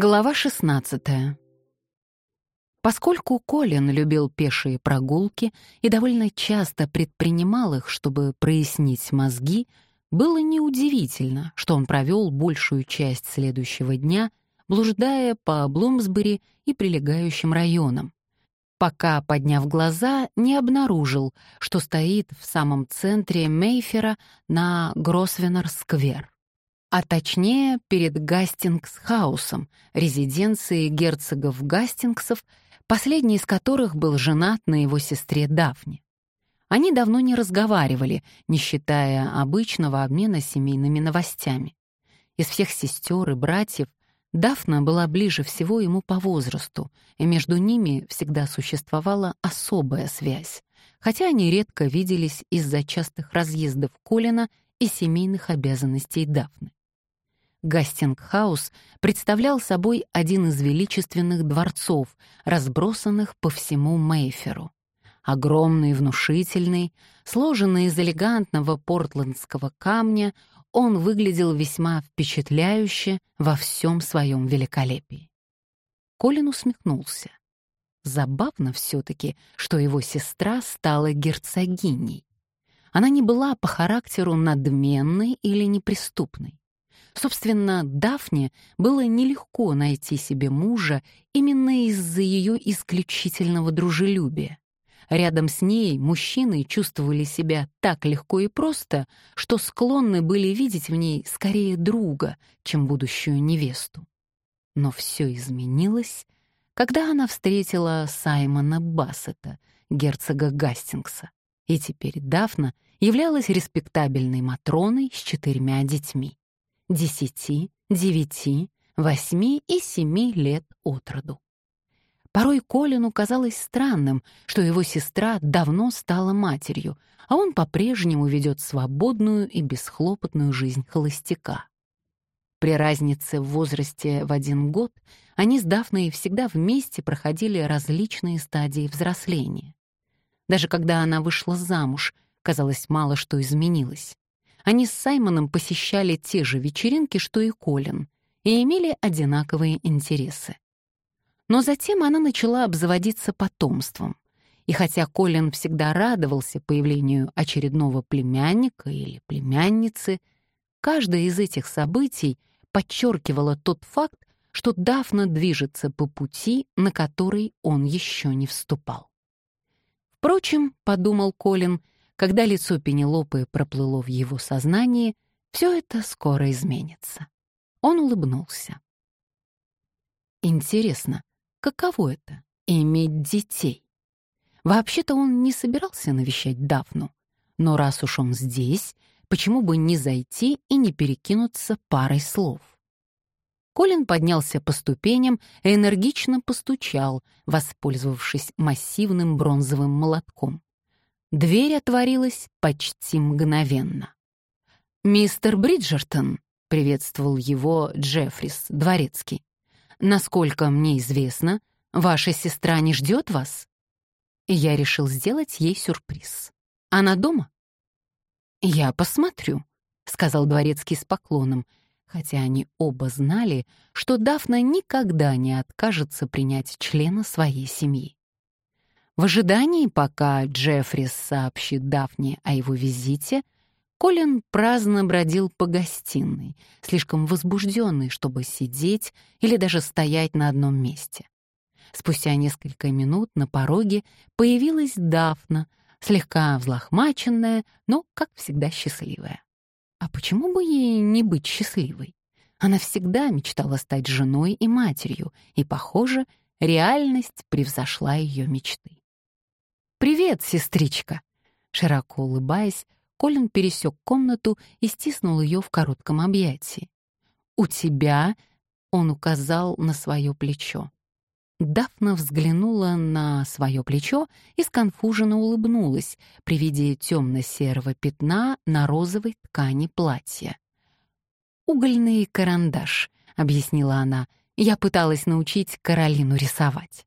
Глава 16. Поскольку Колин любил пешие прогулки и довольно часто предпринимал их, чтобы прояснить мозги, было неудивительно, что он провел большую часть следующего дня, блуждая по Блумсбери и прилегающим районам, пока, подняв глаза, не обнаружил, что стоит в самом центре Мейфера на Гросвеннер-сквер а точнее перед Гастингс-хаусом, резиденцией герцогов Гастингсов, последний из которых был женат на его сестре Дафне. Они давно не разговаривали, не считая обычного обмена семейными новостями. Из всех сестер и братьев Дафна была ближе всего ему по возрасту, и между ними всегда существовала особая связь, хотя они редко виделись из-за частых разъездов Колина и семейных обязанностей Дафны. Гастингхаус представлял собой один из величественных дворцов, разбросанных по всему Мейферу. Огромный, внушительный, сложенный из элегантного портландского камня, он выглядел весьма впечатляюще во всем своем великолепии. Колин усмехнулся. Забавно все-таки, что его сестра стала герцогиней. Она не была по характеру надменной или неприступной. Собственно, Дафне было нелегко найти себе мужа именно из-за ее исключительного дружелюбия. Рядом с ней мужчины чувствовали себя так легко и просто, что склонны были видеть в ней скорее друга, чем будущую невесту. Но все изменилось, когда она встретила Саймона Бассета, герцога Гастингса, и теперь Дафна являлась респектабельной Матроной с четырьмя детьми десяти, девяти, восьми и семи лет от роду. Порой Колину казалось странным, что его сестра давно стала матерью, а он по-прежнему ведет свободную и бесхлопотную жизнь холостяка. При разнице в возрасте в один год они с Дафной всегда вместе проходили различные стадии взросления. Даже когда она вышла замуж, казалось, мало что изменилось. Они с Саймоном посещали те же вечеринки, что и Колин, и имели одинаковые интересы. Но затем она начала обзаводиться потомством. И хотя Колин всегда радовался появлению очередного племянника или племянницы, каждое из этих событий подчеркивало тот факт, что Дафна движется по пути, на который он еще не вступал. Впрочем, — подумал Колин, — когда лицо Пенелопы проплыло в его сознании, все это скоро изменится. Он улыбнулся. Интересно, каково это — иметь детей? Вообще-то он не собирался навещать Дафну, но раз уж он здесь, почему бы не зайти и не перекинуться парой слов? Колин поднялся по ступеням и энергично постучал, воспользовавшись массивным бронзовым молотком. Дверь отворилась почти мгновенно. «Мистер Бриджертон», — приветствовал его Джеффрис, дворецкий, «насколько мне известно, ваша сестра не ждет вас?» Я решил сделать ей сюрприз. «Она дома?» «Я посмотрю», — сказал дворецкий с поклоном, хотя они оба знали, что Дафна никогда не откажется принять члена своей семьи. В ожидании, пока Джеффрис сообщит Дафне о его визите, Колин праздно бродил по гостиной, слишком возбужденный, чтобы сидеть или даже стоять на одном месте. Спустя несколько минут на пороге появилась Дафна, слегка взлохмаченная, но, как всегда, счастливая. А почему бы ей не быть счастливой? Она всегда мечтала стать женой и матерью, и, похоже, реальность превзошла ее мечты. «Привет, сестричка!» Широко улыбаясь, Колин пересек комнату и стиснул ее в коротком объятии. «У тебя...» — он указал на свое плечо. Дафна взглянула на свое плечо и сконфуженно улыбнулась при виде темно-серого пятна на розовой ткани платья. «Угольный карандаш», — объяснила она. «Я пыталась научить Каролину рисовать».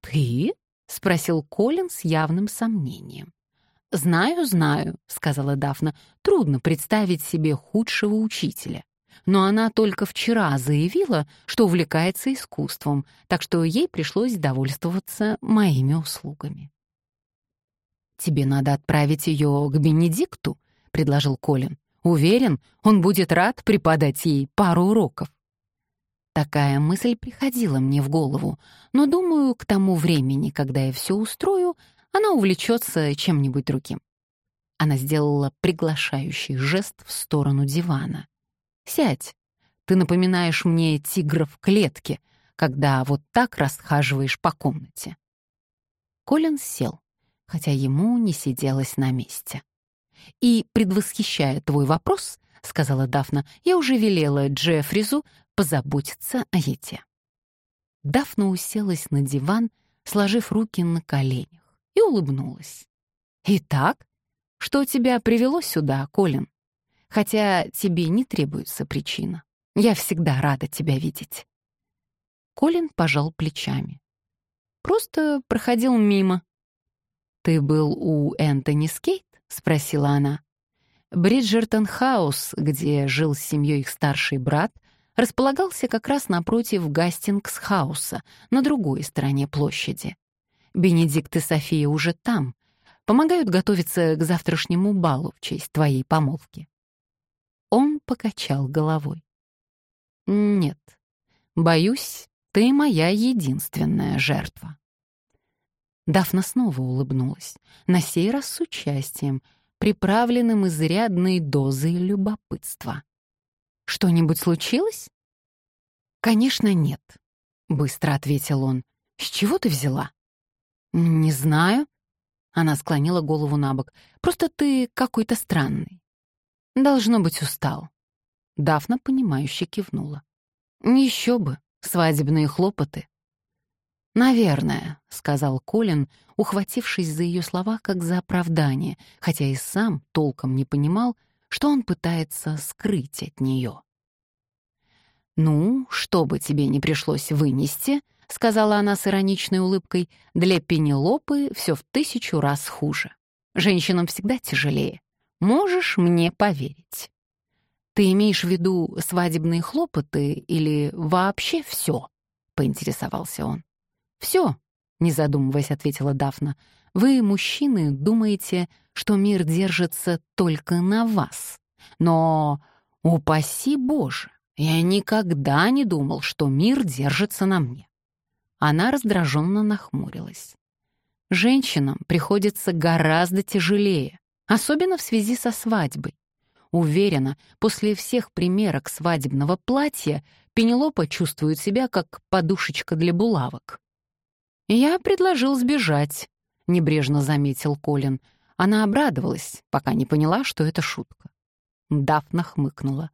«Ты?» — спросил Колин с явным сомнением. «Знаю, знаю», — сказала Дафна. «Трудно представить себе худшего учителя. но она только вчера заявила, что увлекается искусством, так что ей пришлось довольствоваться моими услугами. «Тебе надо отправить ее к Бенедикту», — предложил Колин. «Уверен, он будет рад преподать ей пару уроков». Такая мысль приходила мне в голову, но, думаю, к тому времени, когда я все устрою, она увлечется чем-нибудь другим. Она сделала приглашающий жест в сторону дивана. «Сядь. Ты напоминаешь мне тигра в клетке, когда вот так расхаживаешь по комнате». Колин сел, хотя ему не сиделось на месте. «И, предвосхищая твой вопрос, — сказала Дафна, — я уже велела Джеффризу позаботиться о еде». Дафна уселась на диван, сложив руки на коленях, и улыбнулась. «Итак, что тебя привело сюда, Колин? Хотя тебе не требуется причина. Я всегда рада тебя видеть». Колин пожал плечами. «Просто проходил мимо». «Ты был у Энтони Скейт?» — спросила она. Бриджертон Хаус, где жил с семьей их старший брат, располагался как раз напротив Гастингс-хауса, на другой стороне площади. Бенедикт и София уже там, помогают готовиться к завтрашнему балу в честь твоей помолвки. Он покачал головой. «Нет, боюсь, ты моя единственная жертва». Дафна снова улыбнулась, на сей раз с участием — приправленным изрядной дозой любопытства. «Что-нибудь случилось?» «Конечно, нет», — быстро ответил он. «С чего ты взяла?» «Не знаю». Она склонила голову на бок. «Просто ты какой-то странный. Должно быть, устал». Дафна, понимающе кивнула. «Еще бы, свадебные хлопоты. «Наверное», — сказал Колин, ухватившись за ее слова как за оправдание, хотя и сам толком не понимал, что он пытается скрыть от нее. «Ну, что бы тебе не пришлось вынести», — сказала она с ироничной улыбкой, «для Пенелопы все в тысячу раз хуже. Женщинам всегда тяжелее. Можешь мне поверить». «Ты имеешь в виду свадебные хлопоты или вообще все?» — поинтересовался он. «Все», — не задумываясь, ответила Дафна. «Вы, мужчины, думаете, что мир держится только на вас. Но, упаси Боже, я никогда не думал, что мир держится на мне». Она раздраженно нахмурилась. «Женщинам приходится гораздо тяжелее, особенно в связи со свадьбой. Уверена, после всех примерок свадебного платья Пенелопа чувствует себя как подушечка для булавок. «Я предложил сбежать», — небрежно заметил Колин. Она обрадовалась, пока не поняла, что это шутка. Дафна хмыкнула.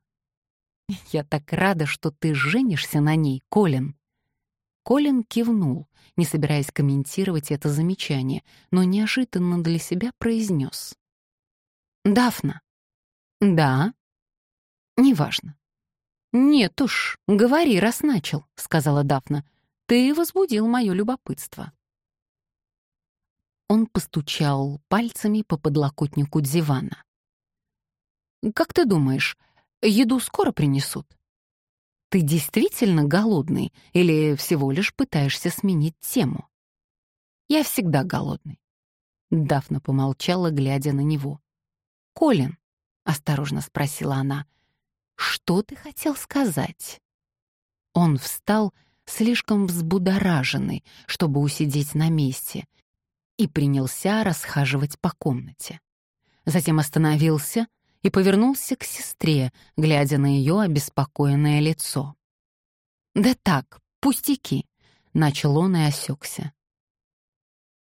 «Я так рада, что ты женишься на ней, Колин». Колин кивнул, не собираясь комментировать это замечание, но неожиданно для себя произнес. «Дафна». «Да». «Неважно». «Нет уж, говори, раз начал», — сказала Дафна. Ты возбудил мое любопытство». Он постучал пальцами по подлокотнику дивана. «Как ты думаешь, еду скоро принесут?» «Ты действительно голодный или всего лишь пытаешься сменить тему?» «Я всегда голодный». Дафна помолчала, глядя на него. «Колин», — осторожно спросила она, — «что ты хотел сказать?» Он встал слишком взбудораженный, чтобы усидеть на месте, и принялся расхаживать по комнате. Затем остановился и повернулся к сестре, глядя на ее обеспокоенное лицо. «Да так, пустяки», — начал он и осекся.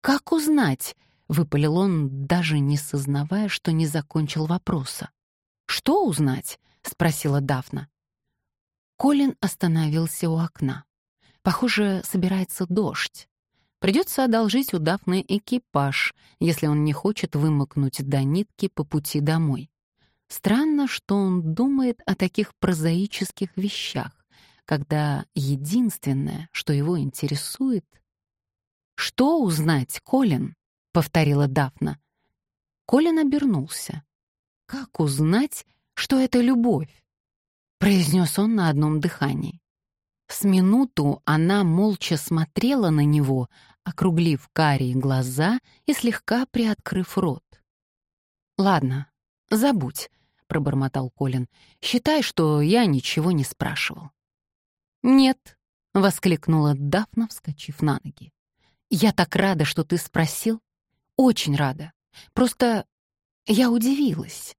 «Как узнать?» — выпалил он, даже не сознавая, что не закончил вопроса. «Что узнать?» — спросила Дафна. Колин остановился у окна. Похоже, собирается дождь. Придется одолжить у Дафны экипаж, если он не хочет вымокнуть до нитки по пути домой. Странно, что он думает о таких прозаических вещах, когда единственное, что его интересует... «Что узнать, Колин?» — повторила Дафна. Колин обернулся. «Как узнать, что это любовь?» произнес он на одном дыхании. С минуту она молча смотрела на него, округлив карие глаза и слегка приоткрыв рот. «Ладно, забудь», — пробормотал Колин. «Считай, что я ничего не спрашивал». «Нет», — воскликнула Дафна, вскочив на ноги. «Я так рада, что ты спросил. Очень рада. Просто я удивилась».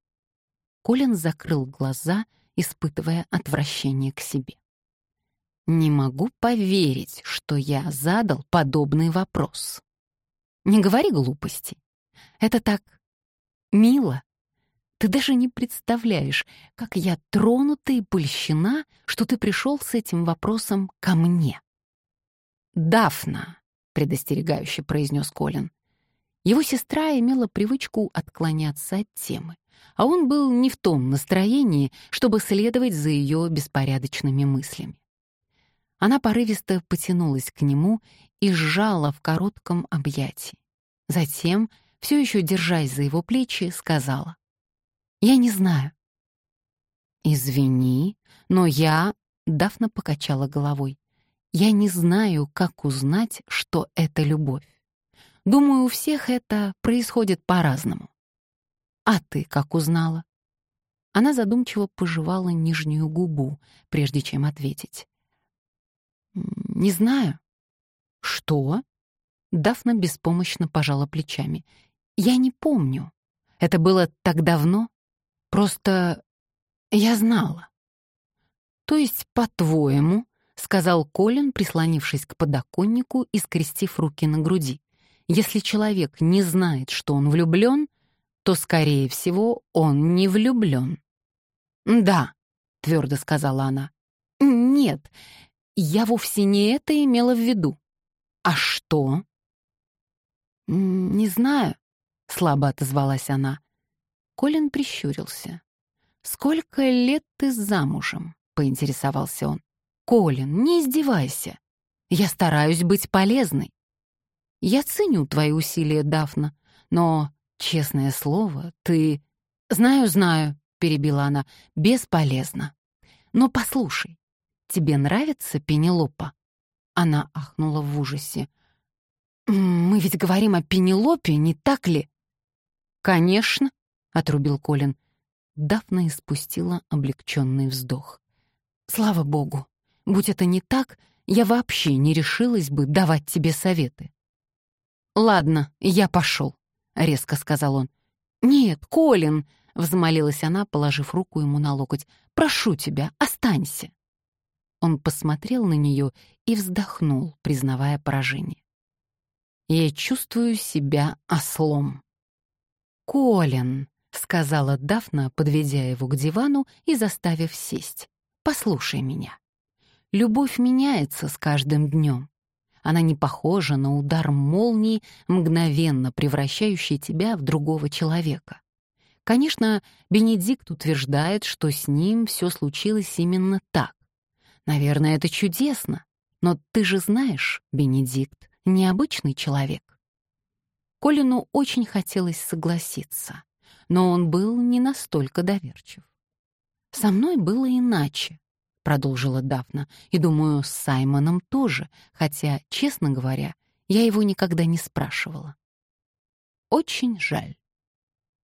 Колин закрыл глаза, испытывая отвращение к себе. «Не могу поверить, что я задал подобный вопрос. Не говори глупости. Это так мило. Ты даже не представляешь, как я тронута и польщена, что ты пришел с этим вопросом ко мне». «Дафна», — предостерегающе произнес Колин. Его сестра имела привычку отклоняться от темы, а он был не в том настроении, чтобы следовать за ее беспорядочными мыслями. Она порывисто потянулась к нему и сжала в коротком объятии. Затем, все еще держась за его плечи, сказала, «Я не знаю». «Извини, но я...» — Дафна покачала головой. «Я не знаю, как узнать, что это любовь. Думаю, у всех это происходит по-разному. А ты как узнала? Она задумчиво пожевала нижнюю губу, прежде чем ответить. «Не знаю». «Что?» Дафна беспомощно пожала плечами. «Я не помню. Это было так давно. Просто я знала». «То есть, по-твоему, — сказал Колин, прислонившись к подоконнику и скрестив руки на груди, если человек не знает, что он влюблен, то, скорее всего, он не влюблен. «Да», — твердо сказала она. «Нет, я вовсе не это имела в виду. А что?» «Не знаю», — слабо отозвалась она. Колин прищурился. «Сколько лет ты замужем?» — поинтересовался он. «Колин, не издевайся. Я стараюсь быть полезной. Я ценю твои усилия, Дафна, но, честное слово, ты... Знаю, знаю, перебила она, бесполезно. Но послушай, тебе нравится Пенелопа? Она ахнула в ужасе. «Мы ведь говорим о Пенелопе, не так ли?» «Конечно», — отрубил Колин. Дафна испустила облегченный вздох. «Слава богу! Будь это не так, я вообще не решилась бы давать тебе советы. «Ладно, я пошел», — резко сказал он. «Нет, Колин», — взмолилась она, положив руку ему на локоть. «Прошу тебя, останься». Он посмотрел на нее и вздохнул, признавая поражение. «Я чувствую себя ослом». «Колин», — сказала Дафна, подведя его к дивану и заставив сесть. «Послушай меня. Любовь меняется с каждым днем. Она не похожа на удар молнии, мгновенно превращающий тебя в другого человека. Конечно, Бенедикт утверждает, что с ним все случилось именно так. Наверное, это чудесно, но ты же знаешь, Бенедикт — необычный человек. Колину очень хотелось согласиться, но он был не настолько доверчив. Со мной было иначе. — продолжила Дафна, «и, думаю, с Саймоном тоже, хотя, честно говоря, я его никогда не спрашивала». «Очень жаль».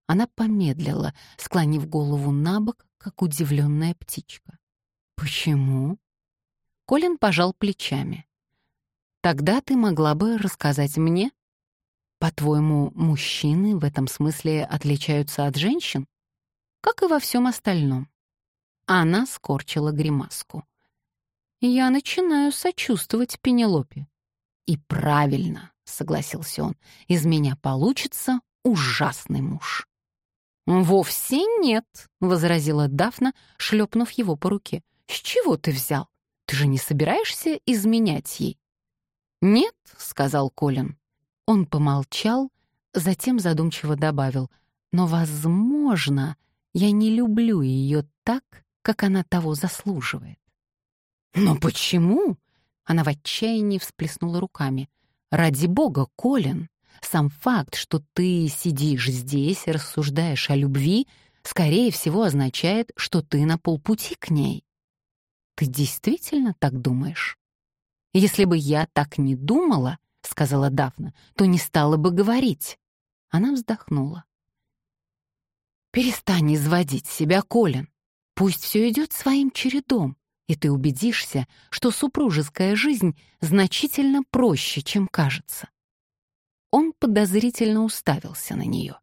Она помедлила, склонив голову на бок, как удивленная птичка. «Почему?» Колин пожал плечами. «Тогда ты могла бы рассказать мне? По-твоему, мужчины в этом смысле отличаются от женщин? Как и во всем остальном. Она скорчила гримаску. «Я начинаю сочувствовать Пенелопе». «И правильно», — согласился он, — «из меня получится ужасный муж». «Вовсе нет», — возразила Дафна, шлепнув его по руке. «С чего ты взял? Ты же не собираешься изменять ей?» «Нет», — сказал Колин. Он помолчал, затем задумчиво добавил, «но, возможно, я не люблю ее так, как она того заслуживает. «Но почему?» — она в отчаянии всплеснула руками. «Ради бога, Колин, сам факт, что ты сидишь здесь и рассуждаешь о любви, скорее всего, означает, что ты на полпути к ней. Ты действительно так думаешь? Если бы я так не думала, — сказала Дафна, — то не стала бы говорить. Она вздохнула. «Перестань изводить себя, Колин. Пусть все идет своим чередом, и ты убедишься, что супружеская жизнь значительно проще, чем кажется». Он подозрительно уставился на нее.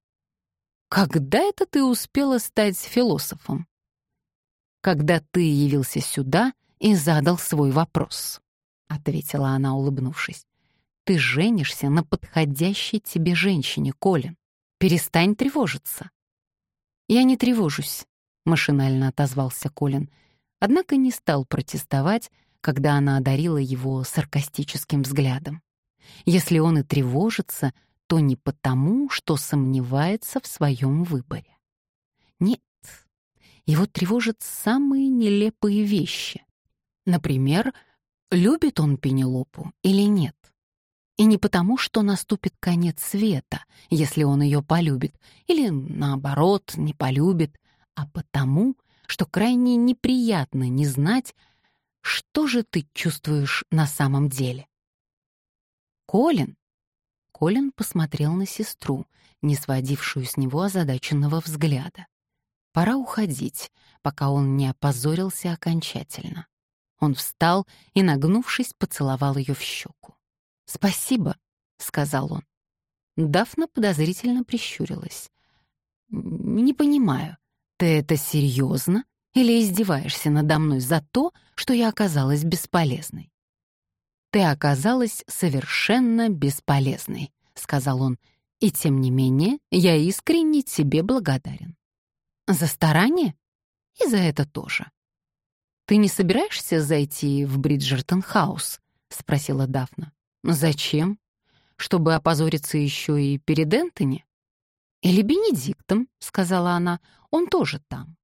«Когда это ты успела стать философом?» «Когда ты явился сюда и задал свой вопрос», — ответила она, улыбнувшись. «Ты женишься на подходящей тебе женщине, Колин. Перестань тревожиться». «Я не тревожусь», — машинально отозвался Колин, однако не стал протестовать, когда она одарила его саркастическим взглядом. Если он и тревожится, то не потому, что сомневается в своем выборе. Нет, его тревожат самые нелепые вещи. Например, любит он Пенелопу или нет. И не потому, что наступит конец света, если он ее полюбит, или, наоборот, не полюбит, а потому, что крайне неприятно не знать, что же ты чувствуешь на самом деле. Колин. Колин посмотрел на сестру, не сводившую с него озадаченного взгляда. Пора уходить, пока он не опозорился окончательно. Он встал и, нагнувшись, поцеловал ее в щеку. «Спасибо», — сказал он. Дафна подозрительно прищурилась. «Не понимаю, ты это серьезно или издеваешься надо мной за то, что я оказалась бесполезной?» «Ты оказалась совершенно бесполезной», — сказал он, «и тем не менее я искренне тебе благодарен». «За старание?» «И за это тоже». «Ты не собираешься зайти в Бриджертон-хаус?» — спросила Дафна. «Зачем? Чтобы опозориться еще и перед Энтони?» «Или Бенедиктом», — сказала она, — «он тоже там».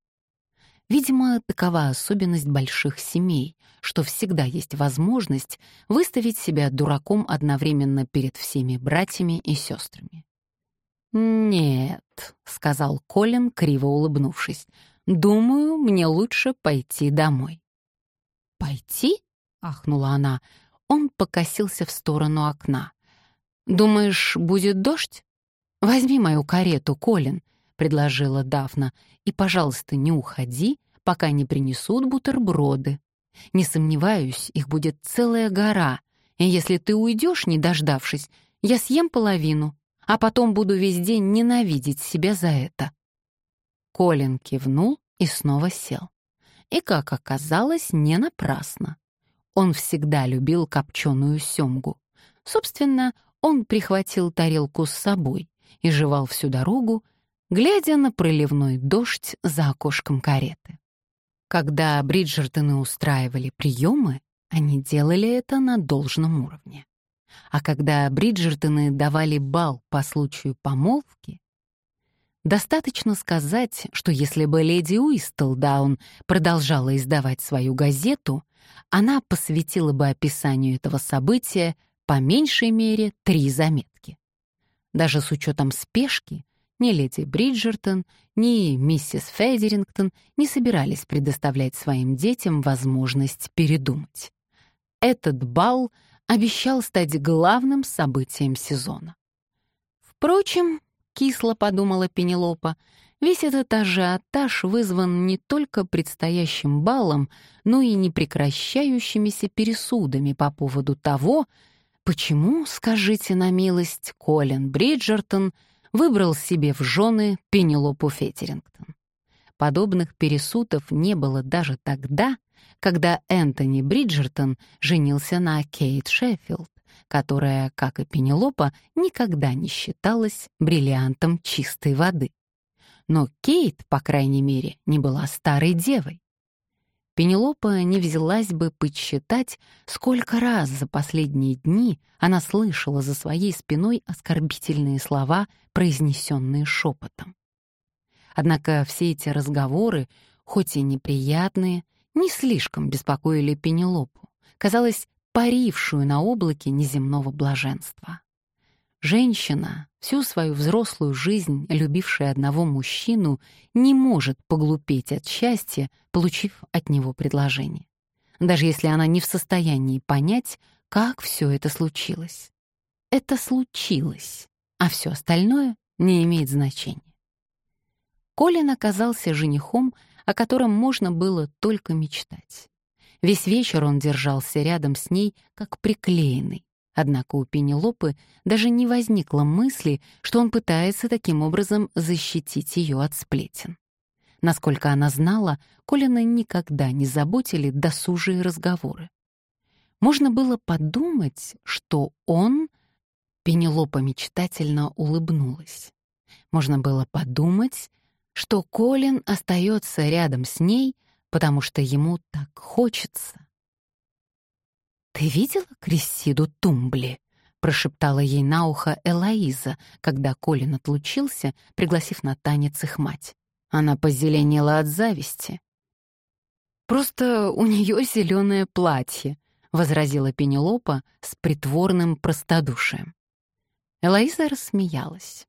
Видимо, такова особенность больших семей, что всегда есть возможность выставить себя дураком одновременно перед всеми братьями и сестрами. «Нет», — сказал Колин, криво улыбнувшись, — «думаю, мне лучше пойти домой». «Пойти?» — ахнула она. Он покосился в сторону окна. «Думаешь, будет дождь?» «Возьми мою карету, Колин», — предложила Дафна, «и, пожалуйста, не уходи, пока не принесут бутерброды. Не сомневаюсь, их будет целая гора, и если ты уйдешь, не дождавшись, я съем половину, а потом буду весь день ненавидеть себя за это». Колин кивнул и снова сел. И, как оказалось, не напрасно. Он всегда любил копченую семгу. Собственно, он прихватил тарелку с собой и жевал всю дорогу, глядя на проливной дождь за окошком кареты. Когда Бриджертоны устраивали приемы, они делали это на должном уровне. А когда Бриджертоны давали бал по случаю помолвки, достаточно сказать, что если бы леди Уистлдаун продолжала издавать свою газету, она посвятила бы описанию этого события по меньшей мере три заметки. Даже с учетом спешки, ни леди Бриджертон, ни миссис Федерингтон не собирались предоставлять своим детям возможность передумать. Этот бал обещал стать главным событием сезона. Впрочем, кисло подумала Пенелопа, весь этот ажиотаж вызван не только предстоящим балом, но и непрекращающимися пересудами по поводу того, почему, скажите на милость, Колин Бриджертон выбрал себе в жены Пенелопу Феттерингтон. Подобных пересудов не было даже тогда, когда Энтони Бриджертон женился на Кейт Шеффилд, которая, как и Пенелопа, никогда не считалась бриллиантом чистой воды. Но Кейт, по крайней мере, не была старой девой. Пенелопа не взялась бы подсчитать, сколько раз за последние дни она слышала за своей спиной оскорбительные слова, произнесенные шепотом. Однако все эти разговоры, хоть и неприятные, не слишком беспокоили Пенелопу. Казалось, парившую на облаке неземного блаженства. Женщина, всю свою взрослую жизнь любившая одного мужчину, не может поглупеть от счастья, получив от него предложение. Даже если она не в состоянии понять, как все это случилось. Это случилось, а все остальное не имеет значения. Колин оказался женихом, о котором можно было только мечтать. Весь вечер он держался рядом с ней, как приклеенный. Однако у Пенелопы даже не возникло мысли, что он пытается таким образом защитить ее от сплетен. Насколько она знала, Колина никогда не заботили досужие разговоры. Можно было подумать, что он... Пенелопа мечтательно улыбнулась. Можно было подумать, что Колин остается рядом с ней, потому что ему так хочется. «Ты видела Крессиду Тумбли?» — прошептала ей на ухо Элоиза, когда Колин отлучился, пригласив на танец их мать. Она позеленела от зависти. «Просто у нее зеленое платье», — возразила Пенелопа с притворным простодушием. Элоиза рассмеялась.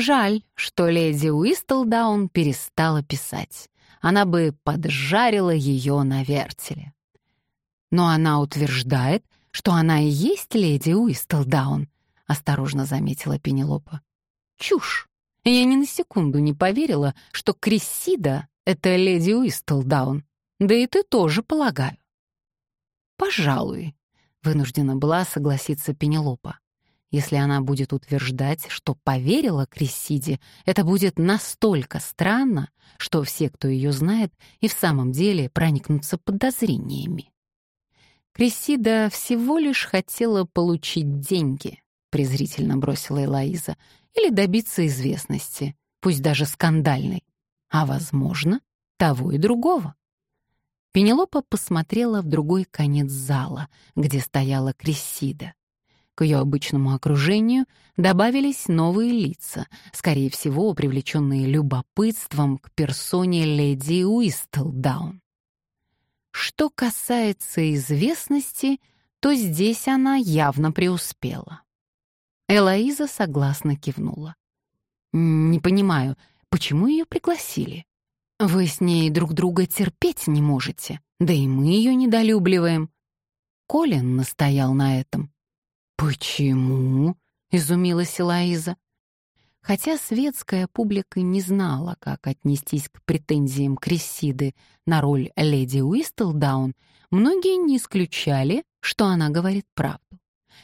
Жаль, что леди Уистлдаун перестала писать. Она бы поджарила ее на вертеле. Но она утверждает, что она и есть леди Уистлдаун, осторожно заметила Пенелопа. Чушь. Я ни на секунду не поверила, что Крессида — это леди Уистлдаун. Да и ты тоже, полагаю. Пожалуй, вынуждена была согласиться Пенелопа. Если она будет утверждать, что поверила Крессиде, это будет настолько странно, что все, кто ее знает, и в самом деле проникнутся подозрениями. Крессида всего лишь хотела получить деньги, презрительно бросила Элоиза, или добиться известности, пусть даже скандальной, а, возможно, того и другого. Пенелопа посмотрела в другой конец зала, где стояла Крессида. К ее обычному окружению добавились новые лица, скорее всего, привлеченные любопытством к персоне леди Уистлдаун. Что касается известности, то здесь она явно преуспела. Элоиза согласно кивнула. «Не понимаю, почему ее пригласили? Вы с ней друг друга терпеть не можете, да и мы ее недолюбливаем». Колин настоял на этом. «Почему?» — изумилась Элоиза. Хотя светская публика не знала, как отнестись к претензиям Крессиды на роль леди Уистлдаун, многие не исключали, что она говорит правду.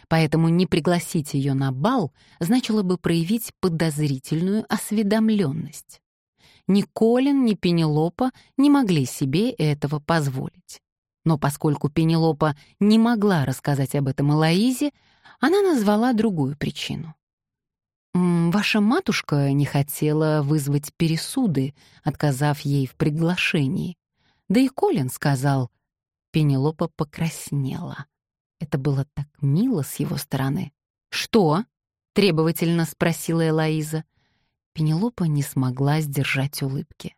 Поэтому не пригласить ее на бал значило бы проявить подозрительную осведомленность. Ни Колин, ни Пенелопа не могли себе этого позволить. Но поскольку Пенелопа не могла рассказать об этом Элоизе, она назвала другую причину. «Ваша матушка не хотела вызвать пересуды, отказав ей в приглашении. Да и Колин сказал...» Пенелопа покраснела. Это было так мило с его стороны. «Что?» — требовательно спросила Элоиза. Пенелопа не смогла сдержать улыбки.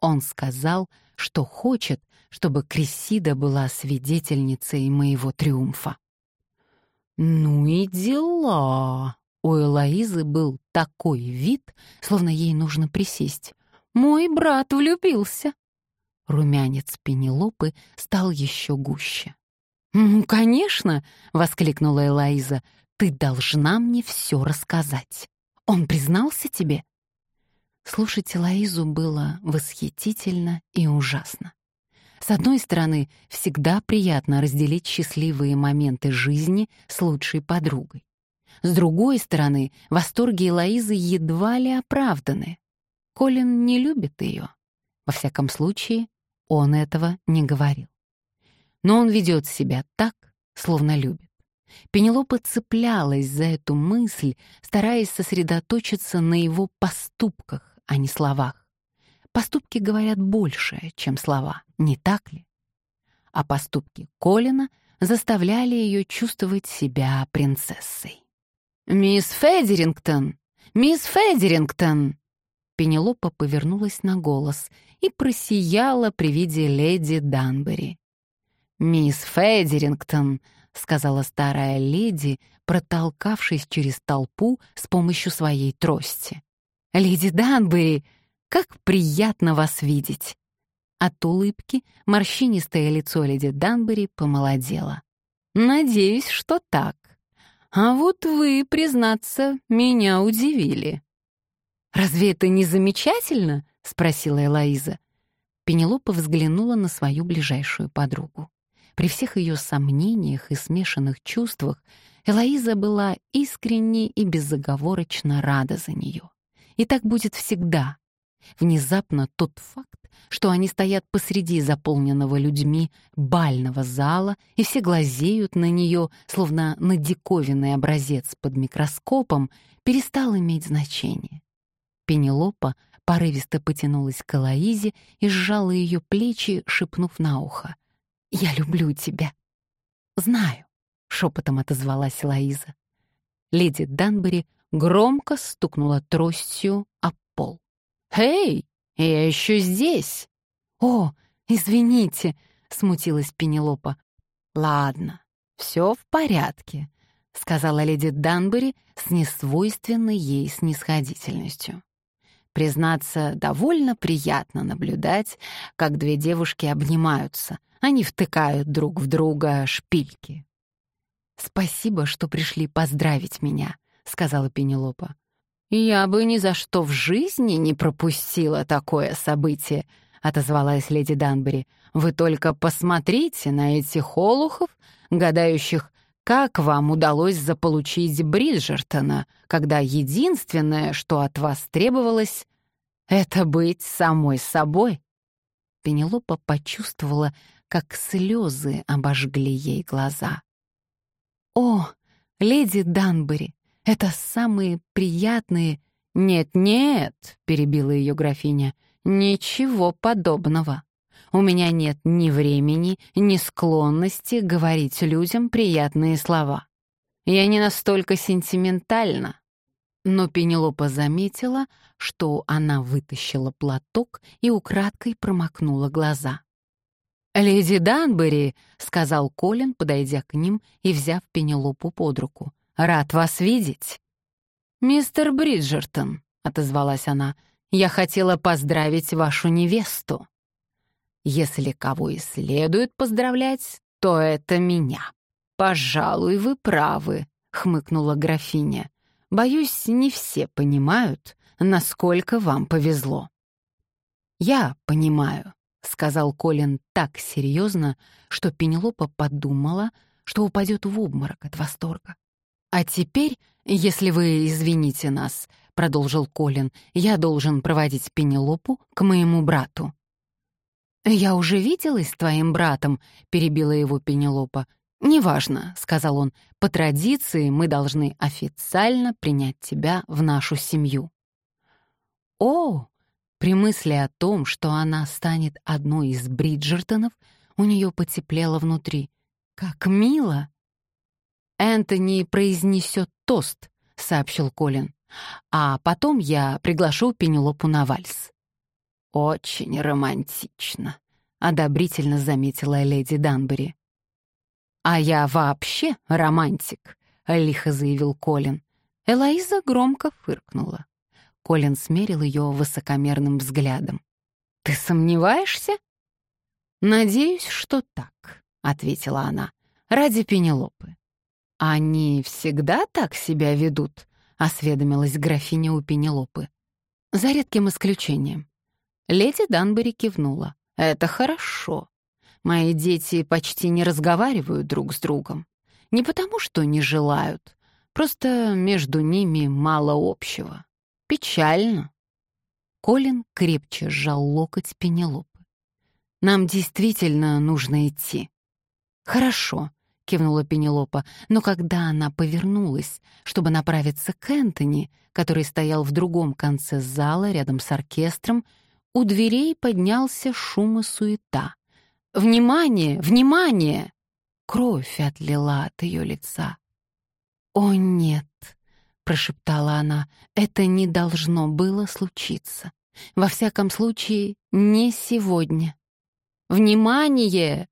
Он сказал, что хочет, чтобы Крессида была свидетельницей моего триумфа. «Ну и дела!» У Элоизы был такой вид, словно ей нужно присесть. «Мой брат влюбился!» Румянец Пенелопы стал еще гуще. «Ну, конечно!» — воскликнула Элоиза. «Ты должна мне все рассказать. Он признался тебе?» Слушать Элоизу было восхитительно и ужасно. С одной стороны, всегда приятно разделить счастливые моменты жизни с лучшей подругой. С другой стороны, восторги Элоизы едва ли оправданы. Колин не любит ее. Во всяком случае, он этого не говорил. Но он ведет себя так, словно любит. Пенелопа цеплялась за эту мысль, стараясь сосредоточиться на его поступках, а не словах. Поступки говорят больше, чем слова, не так ли? А поступки Колина заставляли ее чувствовать себя принцессой. «Мисс Федерингтон! Мисс Федерингтон!» Пенелопа повернулась на голос и просияла при виде леди Данбери. «Мисс Федерингтон!» — сказала старая леди, протолкавшись через толпу с помощью своей трости. «Леди Данбери, как приятно вас видеть!» От улыбки морщинистое лицо леди Данбери помолодело. «Надеюсь, что так. А вот вы, признаться, меня удивили». «Разве это не замечательно?» — спросила Элоиза. Пенелопа взглянула на свою ближайшую подругу. При всех ее сомнениях и смешанных чувствах Элоиза была искренне и безоговорочно рада за нее. И так будет всегда. Внезапно тот факт, что они стоят посреди заполненного людьми бального зала, и все глазеют на нее, словно на диковинный образец под микроскопом, перестал иметь значение. Пенелопа порывисто потянулась к Элоизе и сжала ее плечи, шепнув на ухо. «Я люблю тебя». «Знаю», — шепотом отозвалась Элоиза. Леди Данбери громко стукнула тростью о пол. «Эй, я еще здесь!» «О, извините», — смутилась Пенелопа. «Ладно, все в порядке», — сказала леди Данбери с несвойственной ей снисходительностью. Признаться, довольно приятно наблюдать, как две девушки обнимаются. Они втыкают друг в друга шпильки. «Спасибо, что пришли поздравить меня», — сказала Пенелопа. «Я бы ни за что в жизни не пропустила такое событие», — отозвалась леди Данбери. «Вы только посмотрите на этих олухов, гадающих, как вам удалось заполучить Бриджертона, когда единственное, что от вас требовалось, это быть самой собой?» Пенелопа почувствовала, как слезы обожгли ей глаза. «О, леди Данбери, это самые приятные...» «Нет-нет», — перебила ее графиня, — «ничего подобного. У меня нет ни времени, ни склонности говорить людям приятные слова. Я не настолько сентиментальна». Но Пенелопа заметила, что она вытащила платок и украдкой промокнула глаза. «Леди Данбери», — сказал Колин, подойдя к ним и взяв Пенелопу под руку, Рад вас видеть». «Мистер Бриджертон», — отозвалась она, — «я хотела поздравить вашу невесту». «Если кого и следует поздравлять, то это меня». «Пожалуй, вы правы», — хмыкнула графиня. «Боюсь, не все понимают, насколько вам повезло». «Я понимаю», — сказал Колин так серьезно, что Пенелопа подумала, что упадет в обморок от восторга. «А теперь, если вы извините нас», — продолжил Колин, «я должен проводить Пенелопу к моему брату». «Я уже виделась с твоим братом», — перебила его Пенелопа. «Неважно», — сказал он, — «по традиции мы должны официально принять тебя в нашу семью». «О!» При мысли о том, что она станет одной из Бриджертонов, у нее потеплело внутри. «Как мило!» «Энтони произнесет тост», — сообщил Колин. «А потом я приглашу Пенелопу на вальс». «Очень романтично», — одобрительно заметила леди Данбери. «А я вообще романтик», — лихо заявил Колин. Элоиза громко фыркнула. Колин смерил ее высокомерным взглядом. «Ты сомневаешься?» «Надеюсь, что так», — ответила она, — «ради Пенелопы. «Они всегда так себя ведут?» — осведомилась графиня у Пенелопы. «За редким исключением». Леди Данбери кивнула. «Это хорошо. Мои дети почти не разговаривают друг с другом. Не потому, что не желают, просто между ними мало общего. Печально». Колин крепче сжал локоть Пенелопы. «Нам действительно нужно идти». «Хорошо», — кивнула Пенелопа, но когда она повернулась, чтобы направиться к Энтони, который стоял в другом конце зала рядом с оркестром, у дверей поднялся шум и суета. «Внимание! Внимание!» Кровь отлила от ее лица. «О, нет!» — прошептала она. «Это не должно было случиться. Во всяком случае, не сегодня. Внимание!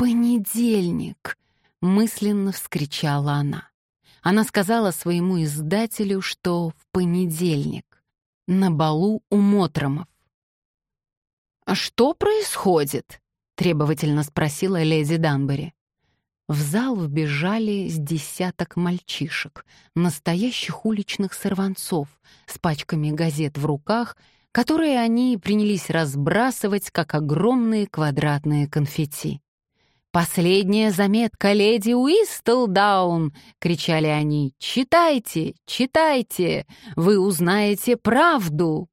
Понедельник!» мысленно вскричала она. Она сказала своему издателю, что в понедельник, на балу у Мотромов. «А что происходит?» — требовательно спросила леди Данбери. В зал вбежали с десяток мальчишек, настоящих уличных сорванцов, с пачками газет в руках, которые они принялись разбрасывать, как огромные квадратные конфетти. «Последняя заметка леди Уистлдаун!» — кричали они. «Читайте, читайте! Вы узнаете правду!»